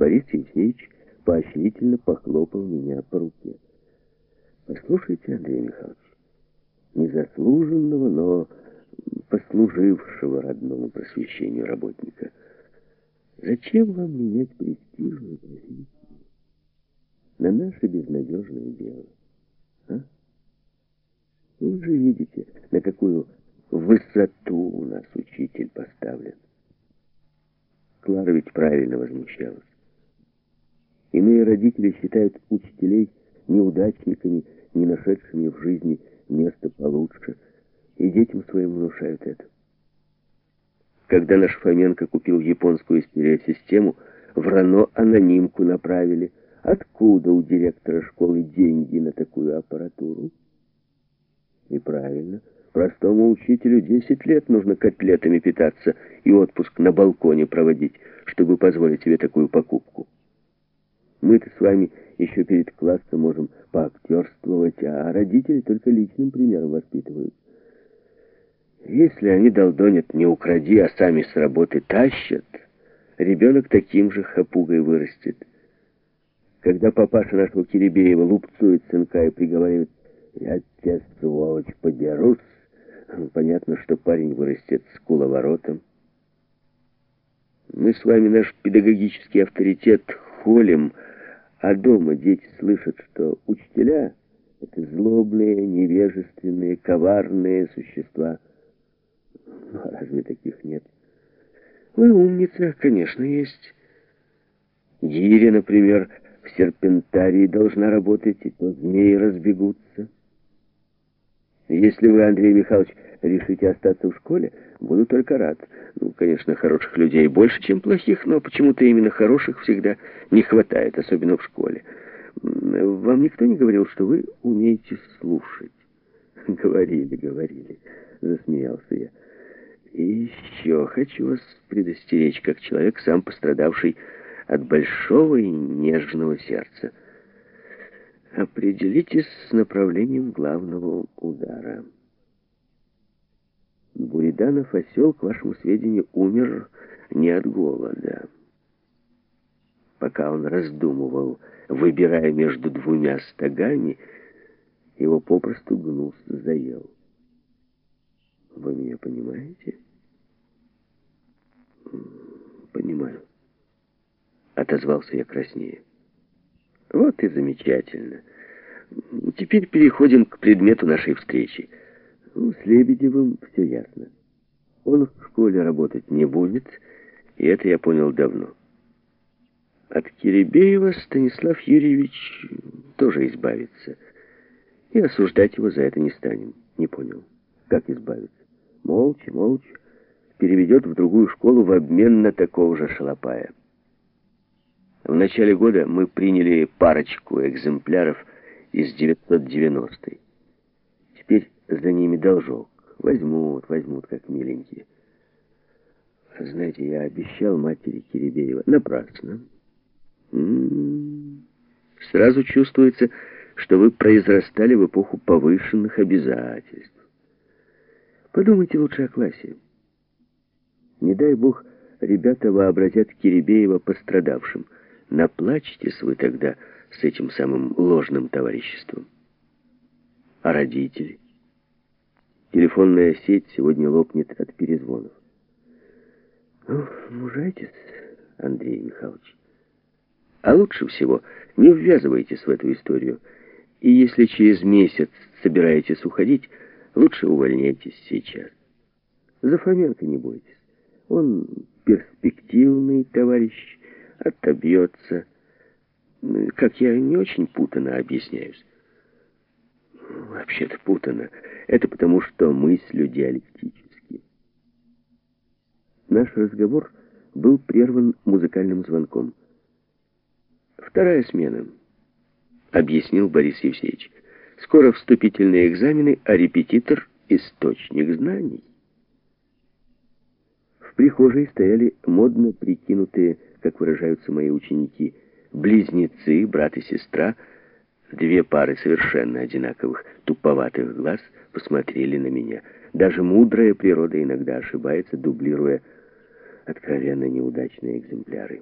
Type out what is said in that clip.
Борис Евсеевич поощрительно похлопал меня по руке. Послушайте, Андрей Михайлович, незаслуженного, но послужившего родному просвещению работника, зачем вам менять престижную профессию на наше безнадежное дело? А? Вы же видите, на какую высоту у нас учитель поставлен. Клара ведь правильно возмущалась. Иные родители считают учителей неудачниками, не нашедшими в жизни место получше, и детям своим внушают это. Когда наш Фоменко купил японскую стереосистему, в РАНО анонимку направили. Откуда у директора школы деньги на такую аппаратуру? И правильно, простому учителю 10 лет нужно котлетами питаться и отпуск на балконе проводить, чтобы позволить себе такую покупку. Мы-то с вами еще перед классом можем поактерствовать, а родители только личным примером воспитывают. Если они долдонят «не укради», а сами с работы тащат, ребенок таким же хапугой вырастет. Когда папаша нашего Киребеева лупцует сынка и приговаривает «я тебя, сволочь, подерусь», понятно, что парень вырастет с куловоротом. Мы с вами наш педагогический авторитет холим, а дома дети слышат, что учителя — это злобные, невежественные, коварные существа. Ну, а разве таких нет? Вы умница, конечно, есть. Гиря, например, в серпентарии должна работать, и то змеи разбегутся. Если вы, Андрей Михайлович, решите остаться в школе, буду только рад. Ну, конечно, хороших людей больше, чем плохих, но почему-то именно хороших всегда не хватает, особенно в школе. Вам никто не говорил, что вы умеете слушать? Говорили, говорили, засмеялся я. И еще хочу вас предостеречь, как человек, сам пострадавший от большого и нежного сердца. Определитесь с направлением главного удара. Буриданов осел, к вашему сведению, умер не от голода. Пока он раздумывал, выбирая между двумя стогами, его попросту гнус заел. Вы меня понимаете? Понимаю. Отозвался я краснее. Вот и замечательно. Теперь переходим к предмету нашей встречи. Ну, с Лебедевым все ясно. Он в школе работать не будет, и это я понял давно. От Киребеева Станислав Юрьевич тоже избавится. И осуждать его за это не станем. Не понял, как избавиться. Молча, молча переведет в другую школу в обмен на такого же шалопая. В начале года мы приняли парочку экземпляров из 990-й. Теперь за ними должок. Возьмут, возьмут, как миленькие. Знаете, я обещал матери Киребеева. Напрасно. М -м -м. Сразу чувствуется, что вы произрастали в эпоху повышенных обязательств. Подумайте лучше о классе. Не дай бог, ребята вообразят Киребеева пострадавшим – Наплачетесь вы тогда с этим самым ложным товариществом. А родители? Телефонная сеть сегодня лопнет от перезвонов. Ну, мужайтесь, Андрей Михайлович. А лучше всего не ввязывайтесь в эту историю. И если через месяц собираетесь уходить, лучше увольняйтесь сейчас. За Фоменко не бойтесь. Он перспективный товарищ, отобьется. Как я не очень путано объясняюсь. Вообще-то путано. Это потому, что мыслю диалектически. Наш разговор был прерван музыкальным звонком. «Вторая смена», — объяснил Борис Евсеевич. «Скоро вступительные экзамены, а репетитор — источник знаний». Прихожей стояли модно прикинутые как выражаются мои ученики, близнецы, брат и сестра, две пары совершенно одинаковых, туповатых глаз посмотрели на меня. Даже мудрая природа иногда ошибается, дублируя откровенно неудачные экземпляры.